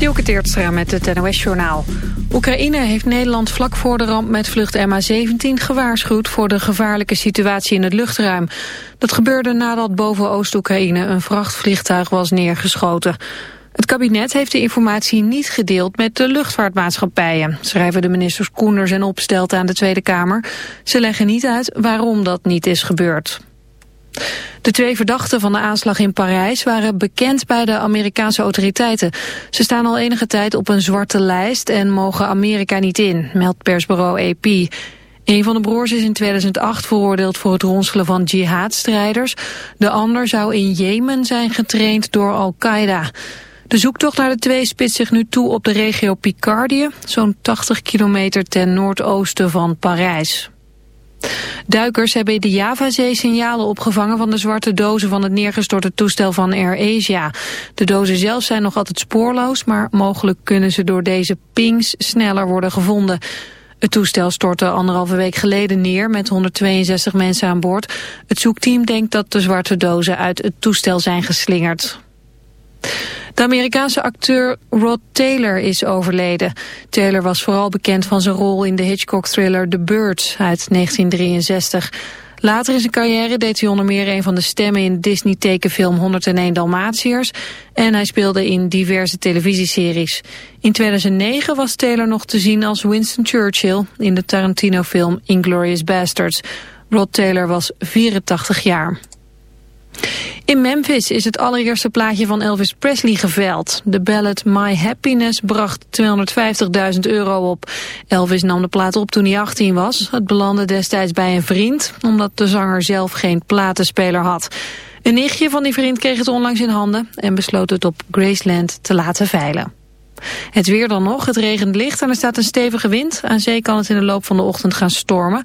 Dielke Teertstra met het NOS-journaal. Oekraïne heeft Nederland vlak voor de ramp met vlucht MH17 gewaarschuwd voor de gevaarlijke situatie in het luchtruim. Dat gebeurde nadat boven Oost-Oekraïne een vrachtvliegtuig was neergeschoten. Het kabinet heeft de informatie niet gedeeld met de luchtvaartmaatschappijen, schrijven de ministers Koenders en Opstelt aan de Tweede Kamer. Ze leggen niet uit waarom dat niet is gebeurd. De twee verdachten van de aanslag in Parijs waren bekend bij de Amerikaanse autoriteiten. Ze staan al enige tijd op een zwarte lijst en mogen Amerika niet in, meldt persbureau AP. Een van de broers is in 2008 veroordeeld voor het ronselen van jihadstrijders. De ander zou in Jemen zijn getraind door Al-Qaeda. De zoektocht naar de twee spitst zich nu toe op de regio Picardie, zo'n 80 kilometer ten noordoosten van Parijs. Duikers hebben in de Javazee signalen opgevangen van de zwarte dozen van het neergestorte toestel van AirAsia. De dozen zelf zijn nog altijd spoorloos, maar mogelijk kunnen ze door deze pings sneller worden gevonden. Het toestel stortte anderhalve week geleden neer met 162 mensen aan boord. Het zoekteam denkt dat de zwarte dozen uit het toestel zijn geslingerd. De Amerikaanse acteur Rod Taylor is overleden. Taylor was vooral bekend van zijn rol in de Hitchcock-thriller The Birds uit 1963. Later in zijn carrière deed hij onder meer een van de stemmen in Disney-tekenfilm 101 Dalmatiërs en hij speelde in diverse televisieseries. In 2009 was Taylor nog te zien als Winston Churchill in de Tarantino-film Inglourious Basterds. Rod Taylor was 84 jaar. In Memphis is het allereerste plaatje van Elvis Presley geveld. De ballad My Happiness bracht 250.000 euro op. Elvis nam de plaat op toen hij 18 was. Het belandde destijds bij een vriend, omdat de zanger zelf geen platenspeler had. Een nichtje van die vriend kreeg het onlangs in handen en besloot het op Graceland te laten veilen. Het weer dan nog, het regent licht en er staat een stevige wind. Aan zee kan het in de loop van de ochtend gaan stormen.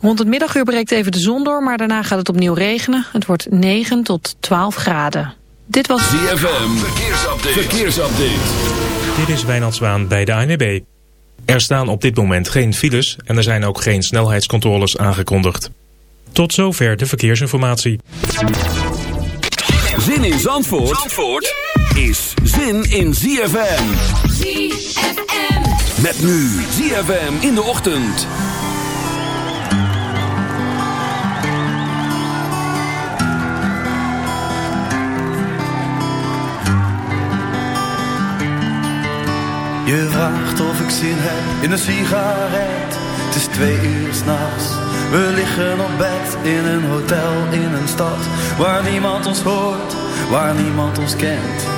Rond het middaguur breekt even de zon door, maar daarna gaat het opnieuw regenen. Het wordt 9 tot 12 graden. Dit was ZFM, verkeersupdate. verkeersupdate. Dit is Wijnand Zwaan bij de ANWB. Er staan op dit moment geen files en er zijn ook geen snelheidscontroles aangekondigd. Tot zover de verkeersinformatie. Zin in Zandvoort? Zandvoort? Is zin in ZFM. ZFM. Met nu ZFM in de ochtend. Je vraagt of ik zin heb in een sigaret. Het is twee uur s'nachts. We liggen op bed in een hotel in een stad waar niemand ons hoort, waar niemand ons kent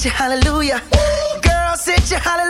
sit your hallelujah. Girl, sit your hallelujah.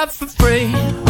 got for free.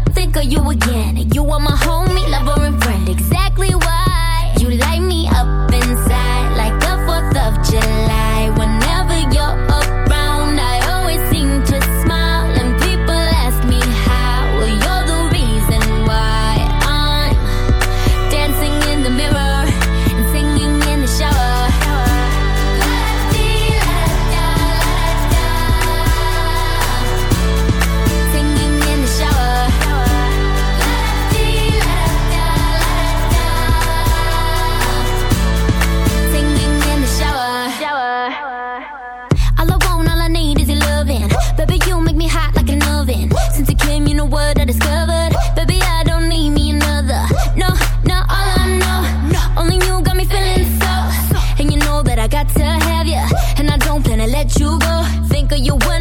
think of you again. You are my homie, lover, and friend. Exactly why you light me up inside like the 4th of July.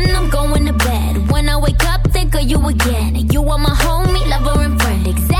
done, I'm going to bed. When I wake up, think of you again. You are my homie, lover, and friend. Exactly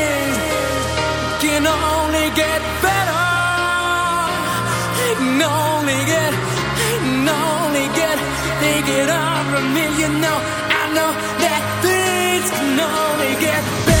can only get better. It can only get, it can only get, it on from me. You know, I know that things can only get better.